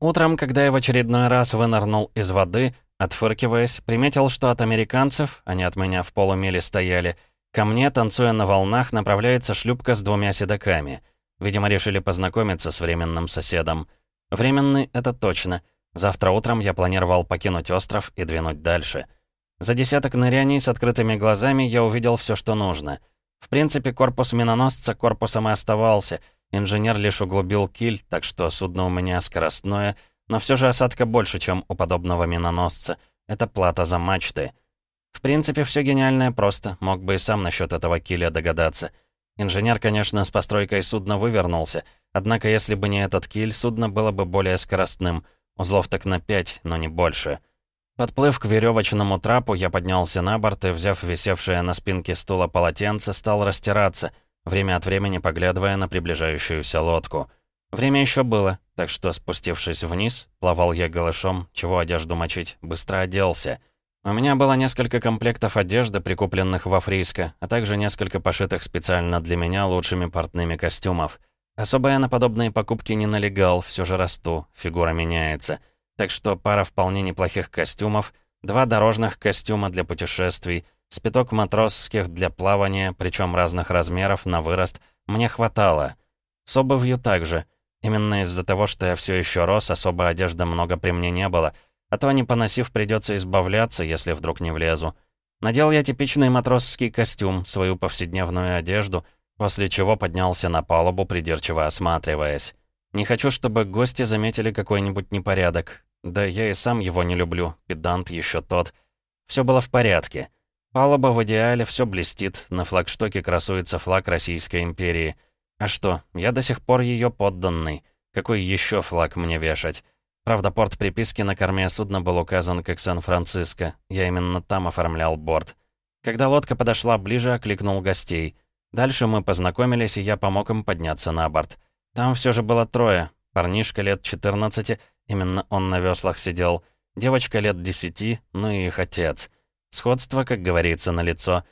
Утром, когда я в очередной раз вынырнул из воды, отфыркиваясь, приметил, что от американцев, они от меня в полумиле стояли, ко мне, танцуя на волнах, направляется шлюпка с двумя седаками. Видимо, решили познакомиться с временным соседом. Временный — это точно. Завтра утром я планировал покинуть остров и двинуть дальше. За десяток ныряний с открытыми глазами я увидел все, что нужно. В принципе, корпус миноносца корпусом и оставался. Инженер лишь углубил киль, так что судно у меня скоростное, но все же осадка больше, чем у подобного миноносца. Это плата за мачты. В принципе, все гениальное просто, мог бы и сам насчет этого киля догадаться. Инженер, конечно, с постройкой судна вывернулся, однако если бы не этот киль, судно было бы более скоростным. Узлов так на пять, но не больше. Подплыв к веревочному трапу, я поднялся на борт и, взяв висевшее на спинке стула полотенце, стал растираться, время от времени поглядывая на приближающуюся лодку. Время еще было, так что, спустившись вниз, плавал я голышом, чего одежду мочить, быстро оделся. У меня было несколько комплектов одежды, прикупленных во Фриско, а также несколько пошитых специально для меня лучшими портными костюмов. Особо я на подобные покупки не налегал, все же расту, фигура меняется. Так что пара вполне неплохих костюмов, два дорожных костюма для путешествий, спиток матросских для плавания, причем разных размеров, на вырост, мне хватало. С обувью также. Именно из-за того, что я все еще рос, особо одежды много при мне не было, а то, не поносив, придется избавляться, если вдруг не влезу. Надел я типичный матросский костюм, свою повседневную одежду, после чего поднялся на палубу, придирчиво осматриваясь. Не хочу, чтобы гости заметили какой-нибудь непорядок. Да я и сам его не люблю, педант еще тот. Все было в порядке. Палуба в идеале, все блестит, на флагштоке красуется флаг Российской империи. А что, я до сих пор ее подданный. Какой еще флаг мне вешать? Правда, порт приписки на корме судна был указан как Сан-Франциско. Я именно там оформлял борт. Когда лодка подошла ближе, окликнул гостей. Дальше мы познакомились, и я помог им подняться на борт. Там все же было трое. Парнишка лет 14 Именно он на веслах сидел. Девочка лет десяти, ну и их отец. Сходство, как говорится, на лицо.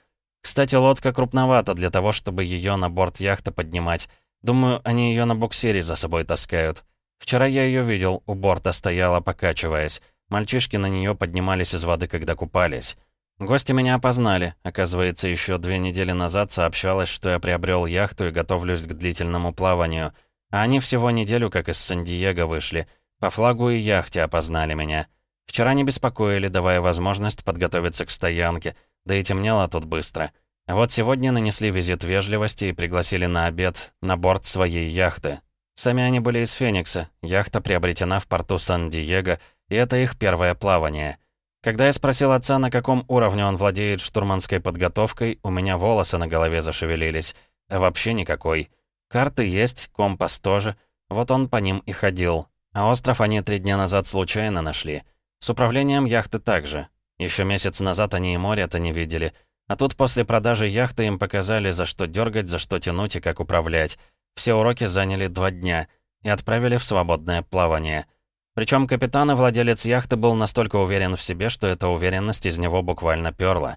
Кстати, лодка крупновата для того, чтобы ее на борт яхты поднимать. Думаю, они ее на буксире за собой таскают. Вчера я ее видел, у борта стояла, покачиваясь. Мальчишки на нее поднимались из воды, когда купались. Гости меня опознали. Оказывается, еще две недели назад сообщалось, что я приобрел яхту и готовлюсь к длительному плаванию. А они всего неделю как из Сан-Диего вышли. По флагу и яхте опознали меня. Вчера не беспокоили, давая возможность подготовиться к стоянке, да и темнело тут быстро. А вот сегодня нанесли визит вежливости и пригласили на обед на борт своей яхты. Сами они были из Феникса, яхта приобретена в порту Сан-Диего, и это их первое плавание. Когда я спросил отца, на каком уровне он владеет штурманской подготовкой, у меня волосы на голове зашевелились. А вообще никакой. Карты есть, компас тоже. Вот он по ним и ходил. А остров они три дня назад случайно нашли. С управлением яхты также. Еще месяц назад они и море-то не видели. А тут после продажи яхты им показали, за что дергать, за что тянуть и как управлять. Все уроки заняли два дня и отправили в свободное плавание. Причем капитан и владелец яхты был настолько уверен в себе, что эта уверенность из него буквально перла.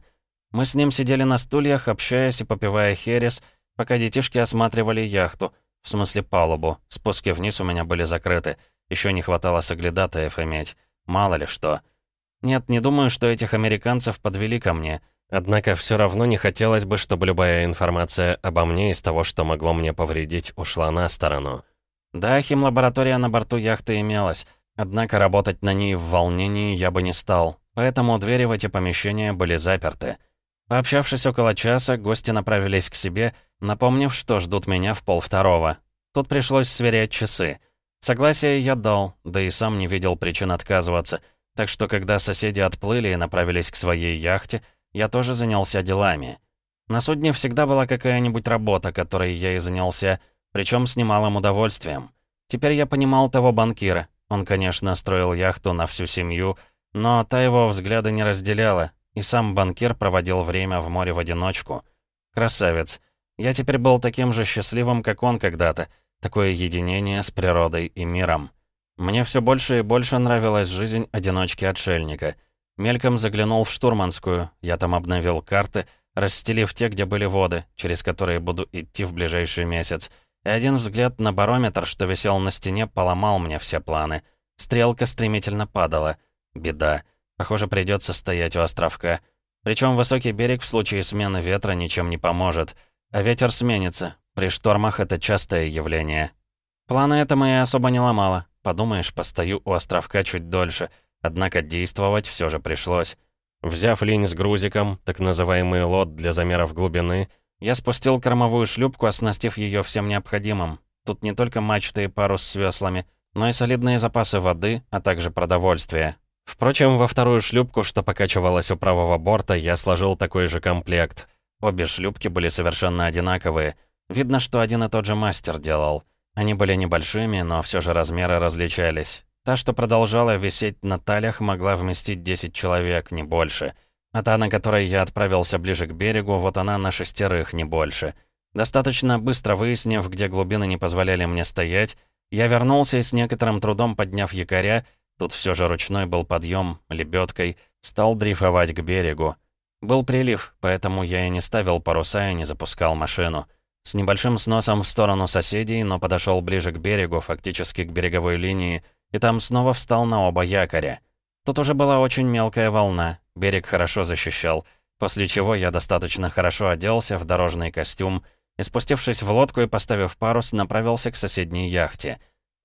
Мы с ним сидели на стульях, общаясь и попивая херес, пока детишки осматривали яхту, в смысле палубу. Спуски вниз у меня были закрыты. Еще не хватало соглядатаев иметь. Мало ли что. Нет, не думаю, что этих американцев подвели ко мне. Однако все равно не хотелось бы, чтобы любая информация обо мне из того, что могло мне повредить, ушла на сторону. Да, химлаборатория на борту яхты имелась, однако работать на ней в волнении я бы не стал, поэтому двери в эти помещения были заперты. Пообщавшись около часа, гости направились к себе, напомнив, что ждут меня в полвторого. Тут пришлось сверять часы. Согласие я дал, да и сам не видел причин отказываться. Так что, когда соседи отплыли и направились к своей яхте, я тоже занялся делами. На судне всегда была какая-нибудь работа, которой я и занялся, причем с немалым удовольствием. Теперь я понимал того банкира. Он, конечно, строил яхту на всю семью, но та его взгляды не разделяла, и сам банкир проводил время в море в одиночку. Красавец. Я теперь был таким же счастливым, как он когда-то, Такое единение с природой и миром. Мне все больше и больше нравилась жизнь одиночки-отшельника. Мельком заглянул в штурманскую, я там обновил карты, расстелив те, где были воды, через которые буду идти в ближайший месяц. И один взгляд на барометр, что висел на стене, поломал мне все планы. Стрелка стремительно падала. Беда. Похоже, придется стоять у островка. Причем высокий берег в случае смены ветра ничем не поможет. А ветер сменится. При штормах это частое явление. Планы это мои особо не ломало. Подумаешь, постою у островка чуть дольше. Однако действовать все же пришлось. Взяв линь с грузиком, так называемый лот для замеров глубины, я спустил кормовую шлюпку, оснастив ее всем необходимым. Тут не только мачты и парус с веслами, но и солидные запасы воды, а также продовольствия. Впрочем, во вторую шлюпку, что покачивалась у правого борта, я сложил такой же комплект. Обе шлюпки были совершенно одинаковые. Видно, что один и тот же мастер делал. Они были небольшими, но все же размеры различались. Та, что продолжала висеть на талях, могла вместить 10 человек, не больше. А та, на которой я отправился ближе к берегу, вот она на шестерых, не больше. Достаточно быстро выяснив, где глубины не позволяли мне стоять, я вернулся и с некоторым трудом подняв якоря, тут все же ручной был подъем, лебедкой, стал дрейфовать к берегу. Был прилив, поэтому я и не ставил паруса и не запускал машину. С небольшим сносом в сторону соседей, но подошел ближе к берегу, фактически к береговой линии, и там снова встал на оба якоря. Тут уже была очень мелкая волна, берег хорошо защищал, после чего я достаточно хорошо оделся в дорожный костюм и, спустившись в лодку и поставив парус, направился к соседней яхте.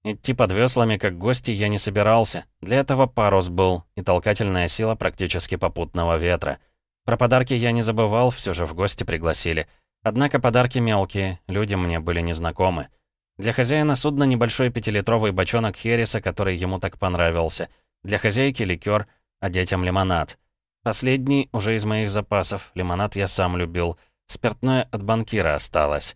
Идти под веслами, как гости, я не собирался. Для этого парус был и толкательная сила практически попутного ветра. Про подарки я не забывал, все же в гости пригласили. Однако подарки мелкие, люди мне были незнакомы. Для хозяина судна небольшой пятилитровый бочонок Хереса, который ему так понравился. Для хозяйки ликер, а детям лимонад. Последний уже из моих запасов, лимонад я сам любил. Спиртное от банкира осталось.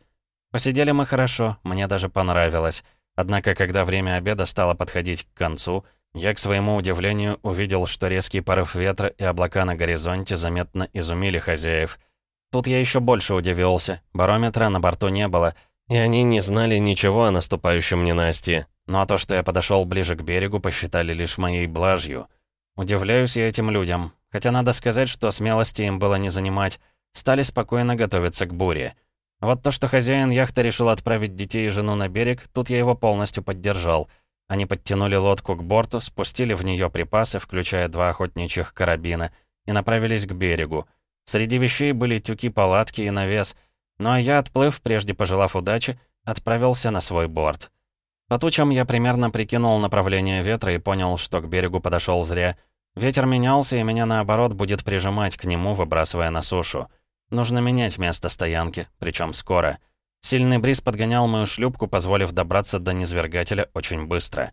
Посидели мы хорошо, мне даже понравилось. Однако, когда время обеда стало подходить к концу, я, к своему удивлению, увидел, что резкий порыв ветра и облака на горизонте заметно изумили хозяев. Тут я еще больше удивился. Барометра на борту не было — и они не знали ничего о наступающем ненастье. Ну а то, что я подошел ближе к берегу, посчитали лишь моей блажью. Удивляюсь я этим людям. Хотя надо сказать, что смелости им было не занимать. Стали спокойно готовиться к буре. Вот то, что хозяин яхты решил отправить детей и жену на берег, тут я его полностью поддержал. Они подтянули лодку к борту, спустили в нее припасы, включая два охотничьих карабина, и направились к берегу. Среди вещей были тюки, палатки и навес — ну а я, отплыв, прежде пожелав удачи, отправился на свой борт. По тучам я примерно прикинул направление ветра и понял, что к берегу подошел зря. Ветер менялся, и меня, наоборот, будет прижимать к нему, выбрасывая на сушу. Нужно менять место стоянки, причем скоро. Сильный бриз подгонял мою шлюпку, позволив добраться до низвергателя очень быстро.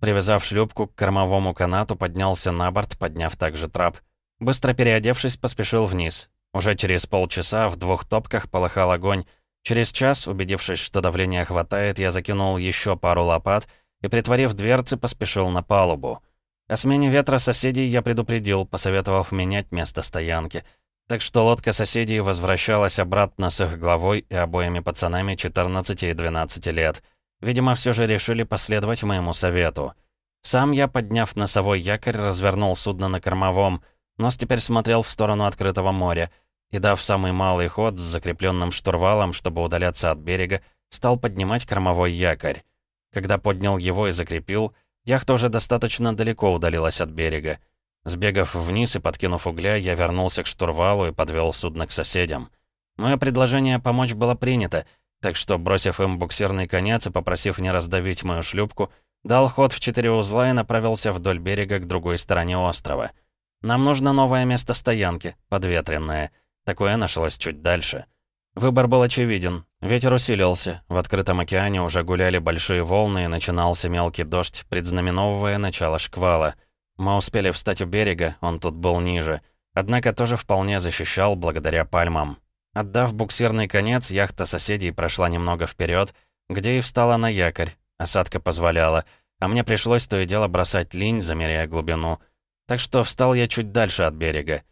Привязав шлюпку к кормовому канату, поднялся на борт, подняв также трап. Быстро переодевшись, поспешил вниз. Уже через полчаса в двух топках полыхал огонь. Через час, убедившись, что давления хватает, я закинул еще пару лопат и, притворив дверцы, поспешил на палубу. О смене ветра соседей я предупредил, посоветовав менять место стоянки. Так что лодка соседей возвращалась обратно с их главой и обоими пацанами 14 и 12 лет. Видимо, все же решили последовать моему совету. Сам я, подняв носовой якорь, развернул судно на кормовом. Нос теперь смотрел в сторону открытого моря — и, дав самый малый ход с закрепленным штурвалом, чтобы удаляться от берега, стал поднимать кормовой якорь. Когда поднял его и закрепил, яхта уже достаточно далеко удалилась от берега. Сбегав вниз и подкинув угля, я вернулся к штурвалу и подвел судно к соседям. Мое предложение помочь было принято, так что, бросив им буксирный конец и попросив не раздавить мою шлюпку, дал ход в четыре узла и направился вдоль берега к другой стороне острова. Нам нужно новое место стоянки, подветренное — Такое нашлось чуть дальше. Выбор был очевиден. Ветер усилился. В открытом океане уже гуляли большие волны и начинался мелкий дождь, предзнаменовывая начало шквала. Мы успели встать у берега, он тут был ниже. Однако тоже вполне защищал благодаря пальмам. Отдав буксирный конец, яхта соседей прошла немного вперед, где и встала на якорь. Осадка позволяла, а мне пришлось то и дело бросать линь, замеряя глубину. Так что встал я чуть дальше от берега.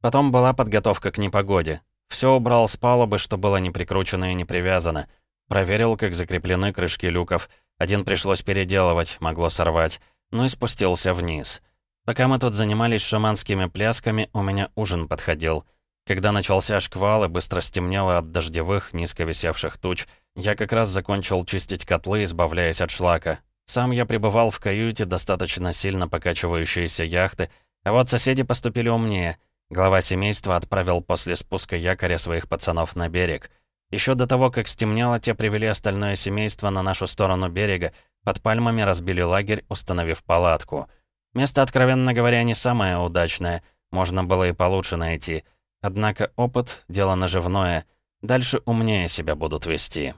Потом была подготовка к непогоде. Все убрал с палубы, что было не прикручено и не привязано. Проверил, как закреплены крышки люков. Один пришлось переделывать, могло сорвать. Ну и спустился вниз. Пока мы тут занимались шаманскими плясками, у меня ужин подходил. Когда начался шквал и быстро стемнело от дождевых, низко висевших туч, я как раз закончил чистить котлы, избавляясь от шлака. Сам я пребывал в каюте достаточно сильно покачивающейся яхты, а вот соседи поступили умнее. Глава семейства отправил после спуска якоря своих пацанов на берег. Еще до того, как стемнело, те привели остальное семейство на нашу сторону берега, под пальмами разбили лагерь, установив палатку. Место, откровенно говоря, не самое удачное, можно было и получше найти. Однако опыт — дело наживное, дальше умнее себя будут вести.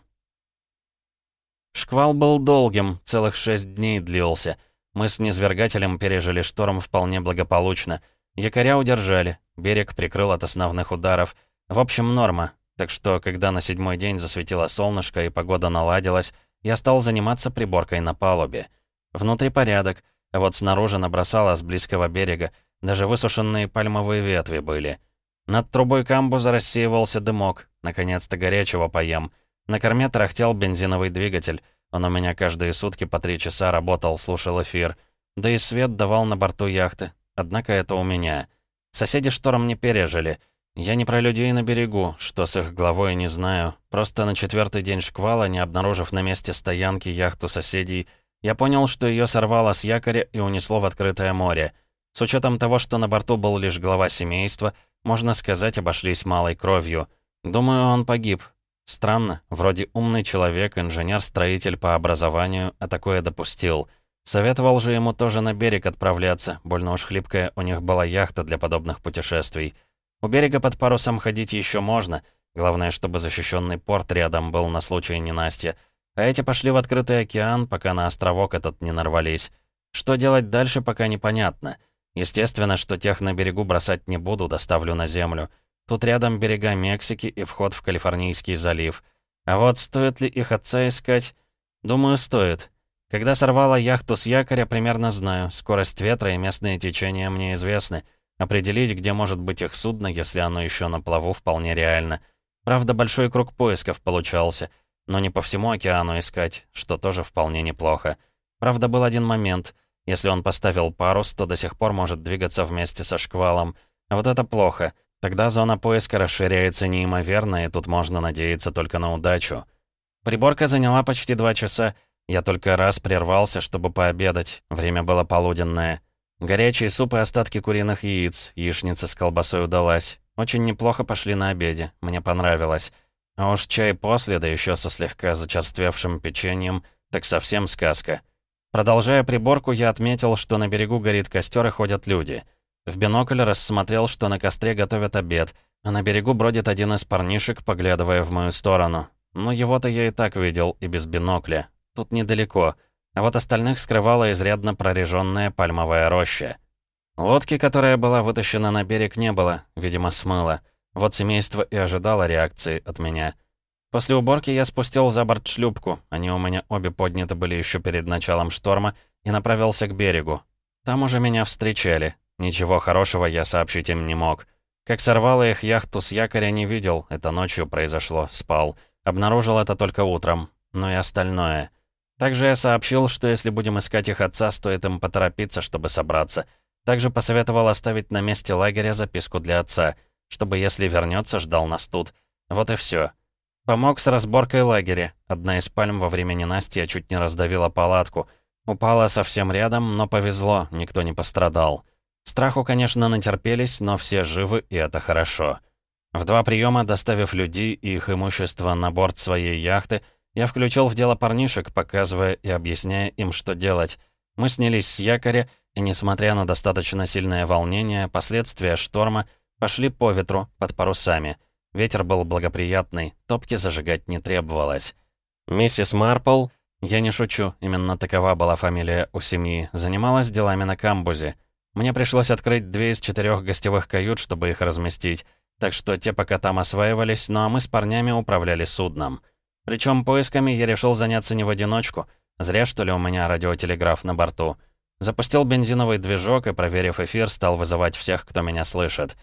Шквал был долгим, целых шесть дней длился. Мы с низвергателем пережили шторм вполне благополучно. Якоря удержали, берег прикрыл от основных ударов. В общем, норма. Так что, когда на седьмой день засветило солнышко и погода наладилась, я стал заниматься приборкой на палубе. Внутри порядок, а вот снаружи набросало с близкого берега, даже высушенные пальмовые ветви были. Над трубой камбуза рассеивался дымок, наконец-то горячего поем — на корме тарахтел бензиновый двигатель. Он у меня каждые сутки по три часа работал, слушал эфир. Да и свет давал на борту яхты. Однако это у меня. Соседи шторм не пережили. Я не про людей на берегу, что с их главой не знаю. Просто на четвертый день шквала, не обнаружив на месте стоянки яхту соседей, я понял, что ее сорвало с якоря и унесло в открытое море. С учетом того, что на борту был лишь глава семейства, можно сказать, обошлись малой кровью. Думаю, он погиб, Странно, вроде умный человек, инженер-строитель по образованию, а такое допустил. Советовал же ему тоже на берег отправляться, больно уж хлипкая у них была яхта для подобных путешествий. У берега под парусом ходить еще можно, главное, чтобы защищенный порт рядом был на случай ненастья. А эти пошли в открытый океан, пока на островок этот не нарвались. Что делать дальше, пока непонятно. Естественно, что тех на берегу бросать не буду, доставлю на землю. Тут рядом берега Мексики и вход в Калифорнийский залив. А вот стоит ли их отца искать? Думаю, стоит. Когда сорвала яхту с якоря, примерно знаю. Скорость ветра и местные течения мне известны. Определить, где может быть их судно, если оно еще на плаву, вполне реально. Правда, большой круг поисков получался. Но не по всему океану искать, что тоже вполне неплохо. Правда, был один момент. Если он поставил парус, то до сих пор может двигаться вместе со шквалом. А вот это плохо — Тогда зона поиска расширяется неимоверно, и тут можно надеяться только на удачу. Приборка заняла почти два часа. Я только раз прервался, чтобы пообедать. Время было полуденное. Горячий суп и остатки куриных яиц. Яичница с колбасой удалась. Очень неплохо пошли на обеде. Мне понравилось. А уж чай после, да еще со слегка зачерствевшим печеньем, так совсем сказка. Продолжая приборку, я отметил, что на берегу горит костер и ходят люди — в бинокль рассмотрел, что на костре готовят обед, а на берегу бродит один из парнишек, поглядывая в мою сторону. Ну, его-то я и так видел, и без бинокля. Тут недалеко. А вот остальных скрывала изрядно прореженная пальмовая роща. Лодки, которая была вытащена на берег, не было, видимо, смыло. Вот семейство и ожидало реакции от меня. После уборки я спустил за борт шлюпку, они у меня обе подняты были еще перед началом шторма, и направился к берегу. Там уже меня встречали, Ничего хорошего я сообщить им не мог. Как сорвало их яхту с якоря не видел, это ночью произошло, спал. Обнаружил это только утром. Ну и остальное. Также я сообщил, что если будем искать их отца, стоит им поторопиться, чтобы собраться. Также посоветовал оставить на месте лагеря записку для отца, чтобы, если вернется, ждал нас тут. Вот и все. Помог с разборкой лагеря. Одна из пальм во время ненастья чуть не раздавила палатку. Упала совсем рядом, но повезло, никто не пострадал. Страху, конечно, натерпелись, но все живы, и это хорошо. В два приема, доставив людей и их имущество на борт своей яхты, я включил в дело парнишек, показывая и объясняя им, что делать. Мы снялись с якоря, и, несмотря на достаточно сильное волнение, последствия шторма пошли по ветру, под парусами. Ветер был благоприятный, топки зажигать не требовалось. Миссис Марпл, я не шучу, именно такова была фамилия у семьи, занималась делами на камбузе. Мне пришлось открыть две из четырех гостевых кают, чтобы их разместить, так что те пока там осваивались, ну а мы с парнями управляли судном. Причем поисками я решил заняться не в одиночку. Зря, что ли, у меня радиотелеграф на борту. Запустил бензиновый движок и, проверив эфир, стал вызывать всех, кто меня слышит.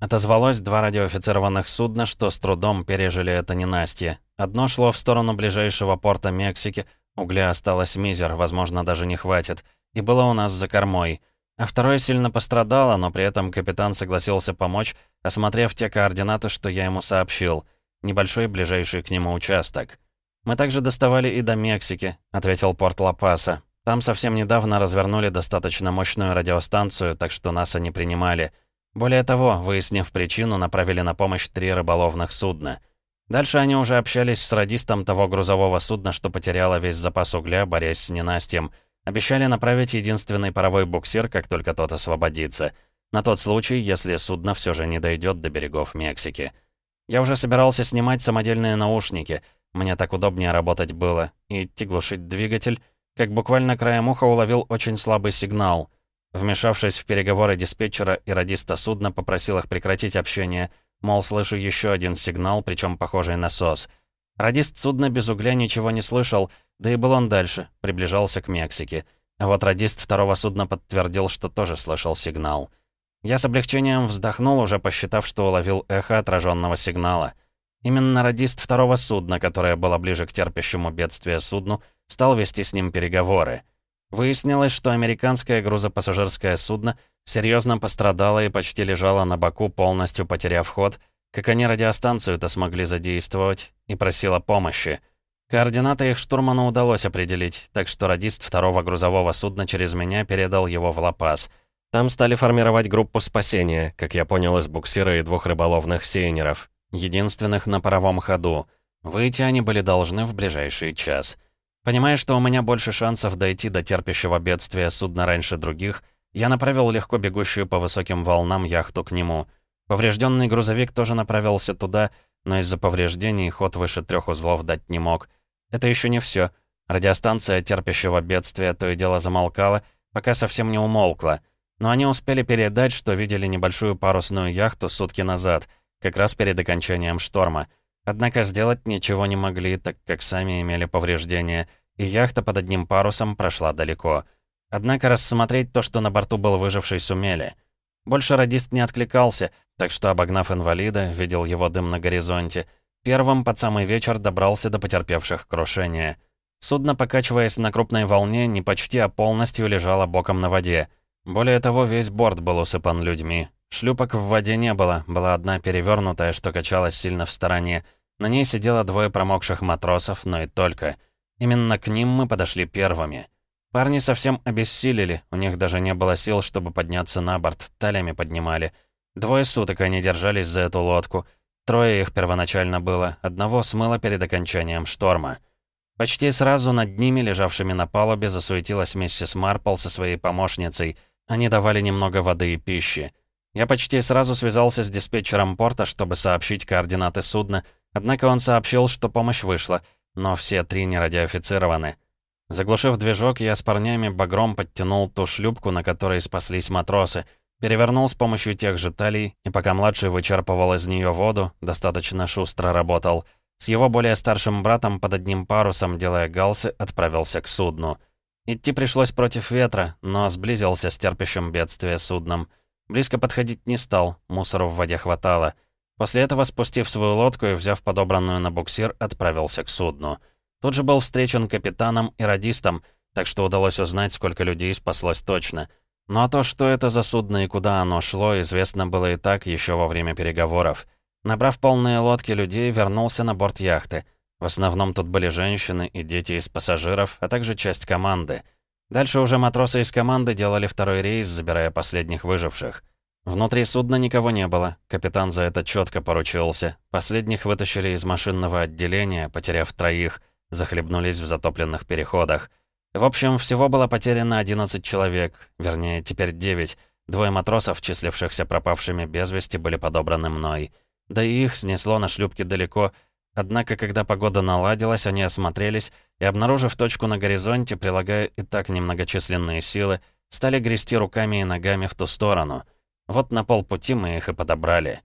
Отозвалось два радиоофицированных судна, что с трудом пережили это ненастье. Одно шло в сторону ближайшего порта Мексики, угля осталось мизер, возможно, даже не хватит, и было у нас за кормой — а второе сильно пострадало, но при этом капитан согласился помочь, осмотрев те координаты, что я ему сообщил. Небольшой ближайший к нему участок. «Мы также доставали и до Мексики», — ответил порт Ла-Паса. Там совсем недавно развернули достаточно мощную радиостанцию, так что нас они принимали. Более того, выяснив причину, направили на помощь три рыболовных судна. Дальше они уже общались с радистом того грузового судна, что потеряло весь запас угля, борясь с ненастьем. Обещали направить единственный паровой буксир, как только тот освободится. На тот случай, если судно все же не дойдет до берегов Мексики. Я уже собирался снимать самодельные наушники. Мне так удобнее работать было. И идти глушить двигатель, как буквально краем уха уловил очень слабый сигнал. Вмешавшись в переговоры диспетчера и радиста судна, попросил их прекратить общение, мол, слышу еще один сигнал, причем похожий на СОС. Радист судна без угля ничего не слышал, да и был он дальше, приближался к Мексике. А вот радист второго судна подтвердил, что тоже слышал сигнал. Я с облегчением вздохнул, уже посчитав, что уловил эхо отраженного сигнала. Именно радист второго судна, которое было ближе к терпящему бедствие судну, стал вести с ним переговоры. Выяснилось, что американское грузопассажирское судно серьезно пострадало и почти лежало на боку, полностью потеряв ход, как они радиостанцию-то смогли задействовать, и просила помощи. Координаты их штурману удалось определить, так что радист второго грузового судна через меня передал его в Лапас. Там стали формировать группу спасения, как я понял из буксира и двух рыболовных сейнеров, единственных на паровом ходу. Выйти они были должны в ближайший час. Понимая, что у меня больше шансов дойти до терпящего бедствия судна раньше других, я направил легко бегущую по высоким волнам яхту к нему. Поврежденный грузовик тоже направился туда, но из-за повреждений ход выше трех узлов дать не мог. Это еще не все. Радиостанция терпящего бедствия то и дело замолкала, пока совсем не умолкла. Но они успели передать, что видели небольшую парусную яхту сутки назад, как раз перед окончанием шторма — Однако сделать ничего не могли, так как сами имели повреждения, и яхта под одним парусом прошла далеко. Однако рассмотреть то, что на борту был выживший, сумели. Больше радист не откликался, так что, обогнав инвалида, видел его дым на горизонте. Первым под самый вечер добрался до потерпевших крушения. Судно, покачиваясь на крупной волне, не почти, а полностью лежало боком на воде. Более того, весь борт был усыпан людьми. Шлюпок в воде не было, была одна перевернутая, что качалась сильно в стороне. На ней сидело двое промокших матросов, но и только. Именно к ним мы подошли первыми. Парни совсем обессилели, у них даже не было сил, чтобы подняться на борт, талями поднимали. Двое суток они держались за эту лодку. Трое их первоначально было, одного смыло перед окончанием шторма. Почти сразу над ними, лежавшими на палубе, засуетилась миссис Марпл со своей помощницей. Они давали немного воды и пищи. Я почти сразу связался с диспетчером порта, чтобы сообщить координаты судна, однако он сообщил, что помощь вышла, но все три не радиофицированы. Заглушив движок, я с парнями багром подтянул ту шлюпку, на которой спаслись матросы, перевернул с помощью тех же талий, и пока младший вычерпывал из нее воду, достаточно шустро работал. С его более старшим братом под одним парусом, делая галсы, отправился к судну. Идти пришлось против ветра, но сблизился с терпящим бедствие судном — Близко подходить не стал, мусора в воде хватало. После этого, спустив свою лодку и взяв подобранную на буксир, отправился к судну. Тут же был встречен капитаном и радистом, так что удалось узнать, сколько людей спаслось точно. А то, что это за судно и куда оно шло, известно было и так еще во время переговоров. Набрав полные лодки людей, вернулся на борт яхты. В основном тут были женщины и дети из пассажиров, а также часть команды — Дальше уже матросы из команды делали второй рейс, забирая последних выживших. Внутри судна никого не было, капитан за это четко поручился. Последних вытащили из машинного отделения, потеряв троих, захлебнулись в затопленных переходах. В общем, всего было потеряно 11 человек, вернее, теперь 9. Двое матросов, числившихся пропавшими без вести, были подобраны мной. Да и их снесло на шлюпке далеко, Однако, когда погода наладилась, они осмотрелись и, обнаружив точку на горизонте, прилагая и так немногочисленные силы, стали грести руками и ногами в ту сторону. Вот на полпути мы их и подобрали.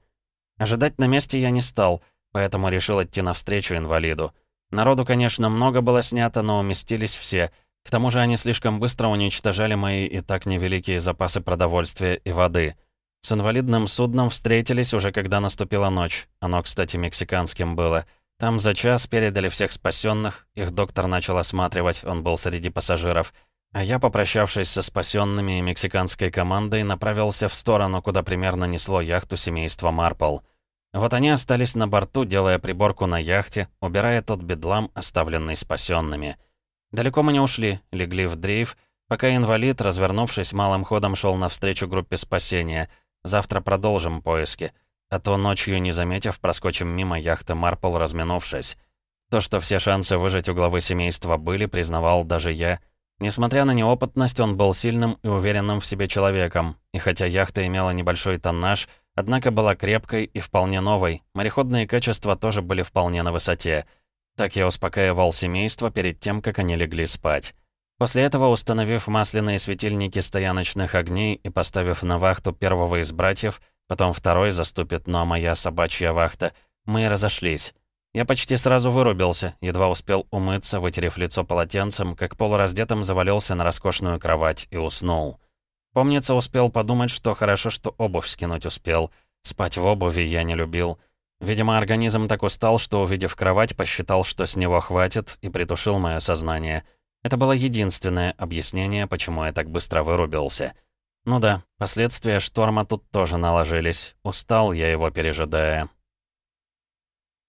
Ожидать на месте я не стал, поэтому решил идти навстречу инвалиду. Народу, конечно, много было снято, но уместились все. К тому же они слишком быстро уничтожали мои и так невеликие запасы продовольствия и воды. С инвалидным судном встретились уже когда наступила ночь. Оно, кстати, мексиканским было. Там за час передали всех спасенных, их доктор начал осматривать, он был среди пассажиров. А я, попрощавшись со спасенными и мексиканской командой, направился в сторону, куда примерно несло яхту семейства Марпл. Вот они остались на борту, делая приборку на яхте, убирая тот бедлам, оставленный спасенными. Далеко мы не ушли, легли в дрейф, пока инвалид, развернувшись, малым ходом шел навстречу группе спасения. Завтра продолжим поиски. А то ночью, не заметив, проскочим мимо яхты Марпл, разминувшись. То, что все шансы выжить у главы семейства были, признавал даже я. Несмотря на неопытность, он был сильным и уверенным в себе человеком. И хотя яхта имела небольшой тоннаж, однако была крепкой и вполне новой, мореходные качества тоже были вполне на высоте. Так я успокаивал семейство перед тем, как они легли спать. После этого, установив масляные светильники стояночных огней и поставив на вахту первого из братьев, потом второй заступит, но моя собачья вахта, мы разошлись. Я почти сразу вырубился, едва успел умыться, вытерев лицо полотенцем, как полураздетым завалился на роскошную кровать и уснул. Помнится, успел подумать, что хорошо, что обувь скинуть успел. Спать в обуви я не любил. Видимо, организм так устал, что, увидев кровать, посчитал, что с него хватит, и притушил мое сознание. Это было единственное объяснение, почему я так быстро вырубился. Ну да, последствия шторма тут тоже наложились. Устал я его пережидая.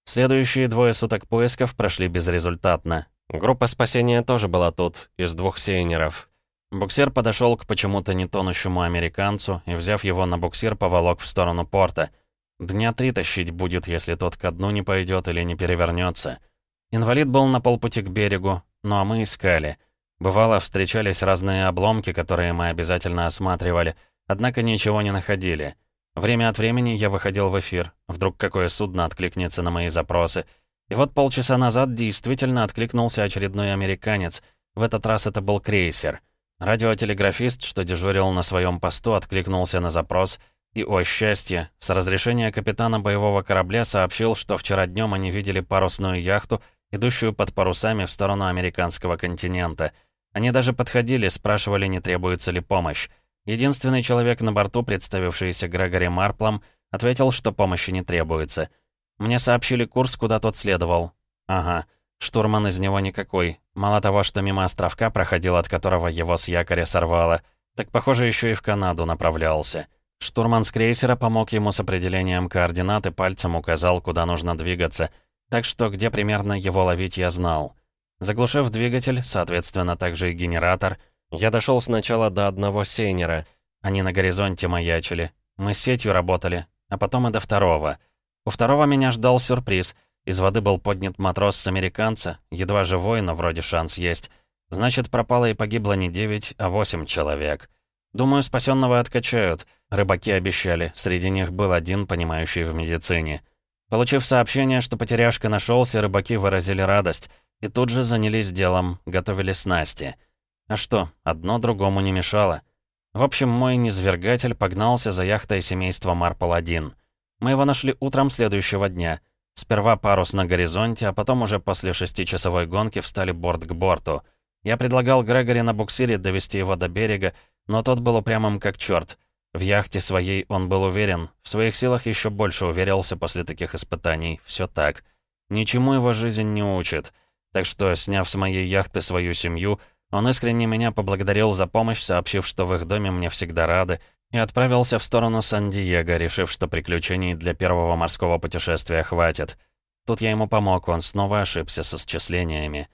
Следующие двое суток поисков прошли безрезультатно. Группа спасения тоже была тут, из двух сейнеров. Буксир подошел к почему-то не тонущему американцу и, взяв его на буксир, поволок в сторону порта. Дня три тащить будет, если тот ко дну не пойдет или не перевернется. Инвалид был на полпути к берегу, ну а мы искали. Бывало, встречались разные обломки, которые мы обязательно осматривали, однако ничего не находили. Время от времени я выходил в эфир. Вдруг какое судно откликнется на мои запросы. И вот полчаса назад действительно откликнулся очередной американец. В этот раз это был крейсер. Радиотелеграфист, что дежурил на своем посту, откликнулся на запрос. И, о счастье, с разрешения капитана боевого корабля сообщил, что вчера днем они видели парусную яхту, идущую под парусами в сторону американского континента. Они даже подходили, спрашивали, не требуется ли помощь. Единственный человек на борту, представившийся Грегори Марплом, ответил, что помощи не требуется. Мне сообщили курс, куда тот следовал. Ага, штурман из него никакой. Мало того, что мимо островка проходил, от которого его с якоря сорвало, так, похоже, еще и в Канаду направлялся. Штурман с крейсера помог ему с определением координат и пальцем указал, куда нужно двигаться. Так что где примерно его ловить я знал. Заглушив двигатель, соответственно, также и генератор — я дошел сначала до одного сейнера. Они на горизонте маячили. Мы с сетью работали, а потом и до второго. У второго меня ждал сюрприз. Из воды был поднят матрос с американца, едва живой, но вроде шанс есть. Значит, пропало и погибло не 9, а 8 человек. Думаю, спасенного откачают. Рыбаки обещали, среди них был один, понимающий в медицине. Получив сообщение, что потеряшка нашелся, рыбаки выразили радость и тут же занялись делом, готовили снасти. А что, одно другому не мешало. В общем, мой низвергатель погнался за яхтой семейства Марпл-1. Мы его нашли утром следующего дня. Сперва парус на горизонте, а потом уже после шестичасовой гонки встали борт к борту. Я предлагал Грегори на буксире довести его до берега, но тот был упрямым как черт. В яхте своей он был уверен, в своих силах еще больше уверился после таких испытаний. Все так. Ничему его жизнь не учит. Так что, сняв с моей яхты свою семью, он искренне меня поблагодарил за помощь, сообщив, что в их доме мне всегда рады, и отправился в сторону Сан-Диего, решив, что приключений для первого морского путешествия хватит. Тут я ему помог, он снова ошибся со счислениями.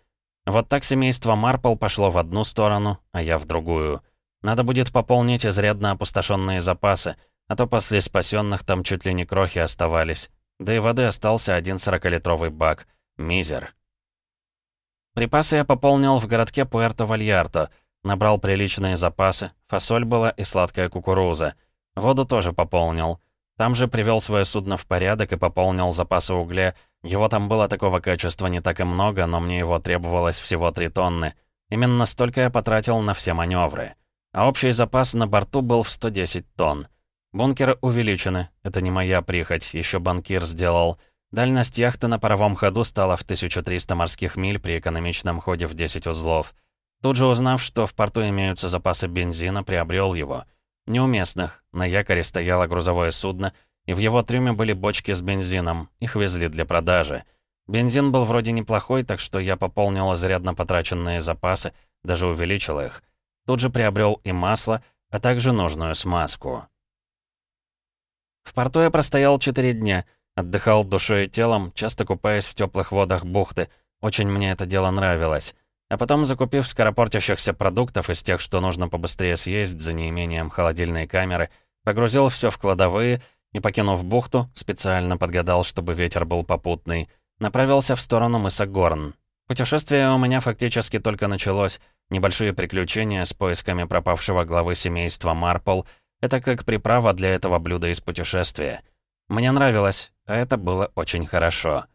Вот так семейство Марпл пошло в одну сторону, а я в другую. Надо будет пополнить изрядно опустошенные запасы, а то после спасенных там чуть ли не крохи оставались. Да и воды остался один сорокалитровый бак. Мизер. Припасы я пополнил в городке Пуэрто-Вальярто. Набрал приличные запасы, фасоль была и сладкая кукуруза. Воду тоже пополнил. Там же привел свое судно в порядок и пополнил запасы угля. Его там было такого качества не так и много, но мне его требовалось всего 3 тонны. Именно столько я потратил на все маневры. А общий запас на борту был в 110 тонн. Бункеры увеличены, это не моя прихоть, еще банкир сделал. Дальность яхты на паровом ходу стала в 1300 морских миль при экономичном ходе в 10 узлов. Тут же узнав, что в порту имеются запасы бензина, приобрел его. Неуместных. На якоре стояло грузовое судно, и в его трюме были бочки с бензином. Их везли для продажи. Бензин был вроде неплохой, так что я пополнил изрядно потраченные запасы, даже увеличил их. Тут же приобрел и масло, а также нужную смазку. В порту я простоял 4 дня — Отдыхал душой и телом, часто купаясь в теплых водах бухты. Очень мне это дело нравилось. А потом, закупив скоропортящихся продуктов из тех, что нужно побыстрее съесть за неимением холодильной камеры, погрузил все в кладовые и, покинув бухту, специально подгадал, чтобы ветер был попутный, направился в сторону мыса Горн. Путешествие у меня фактически только началось. Небольшие приключения с поисками пропавшего главы семейства Марпл — это как приправа для этого блюда из путешествия. Мне нравилось, а это было очень хорошо.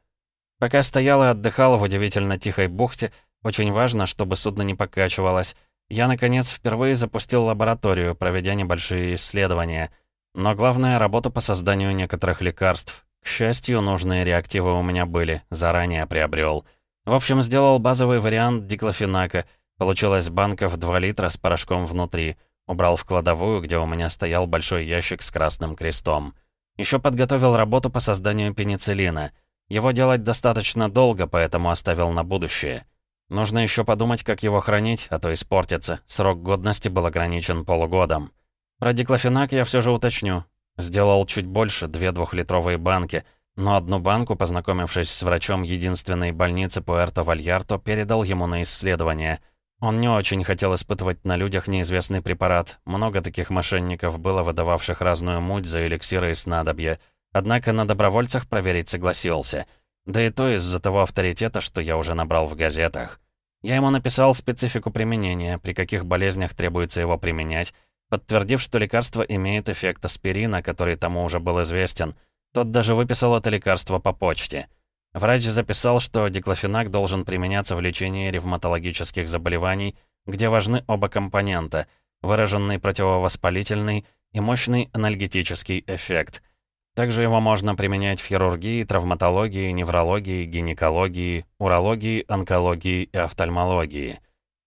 Пока стоял и отдыхал в удивительно тихой бухте, очень важно, чтобы судно не покачивалось. Я, наконец, впервые запустил лабораторию, проведя небольшие исследования. Но главное — работа по созданию некоторых лекарств. К счастью, нужные реактивы у меня были, заранее приобрел. В общем, сделал базовый вариант диклофенака. Получилась банка в 2 литра с порошком внутри. Убрал в кладовую, где у меня стоял большой ящик с красным крестом. Еще подготовил работу по созданию пенициллина. Его делать достаточно долго, поэтому оставил на будущее. Нужно еще подумать, как его хранить, а то испортится. Срок годности был ограничен полугодом. Про диклофенак я все же уточню. Сделал чуть больше, две двухлитровые банки, но одну банку, познакомившись с врачом единственной больницы Пуэрто-Вальярто, передал ему на исследование. Он не очень хотел испытывать на людях неизвестный препарат. Много таких мошенников было, выдававших разную муть за эликсиры и снадобья. Однако на добровольцах проверить согласился — да и то из-за того авторитета, что я уже набрал в газетах. Я ему написал специфику применения, при каких болезнях требуется его применять, подтвердив, что лекарство имеет эффект аспирина, который тому уже был известен. Тот даже выписал это лекарство по почте. Врач записал, что диклофенак должен применяться в лечении ревматологических заболеваний, где важны оба компонента – выраженный противовоспалительный и мощный анальгетический эффект – также его можно применять в хирургии, травматологии, неврологии, гинекологии, урологии, онкологии и офтальмологии.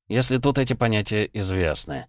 Если тут эти понятия известны.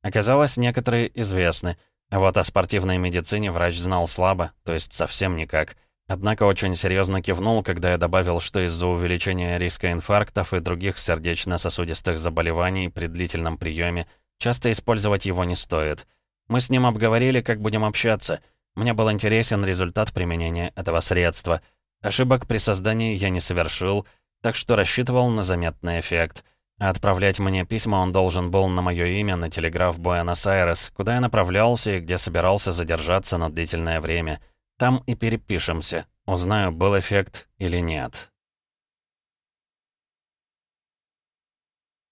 Оказалось, некоторые известны, а вот о спортивной медицине врач знал слабо, то есть совсем никак. Однако очень серьезно кивнул, когда я добавил, что из-за увеличения риска инфарктов и других сердечно-сосудистых заболеваний при длительном приеме часто использовать его не стоит. Мы с ним обговорили, как будем общаться — мне был интересен результат применения этого средства. Ошибок при создании я не совершил, так что рассчитывал на заметный эффект. А отправлять мне письма он должен был на мое имя на телеграф Буэнос-Айрес, куда я направлялся и где собирался задержаться на длительное время. Там и перепишемся. Узнаю, был эффект или нет.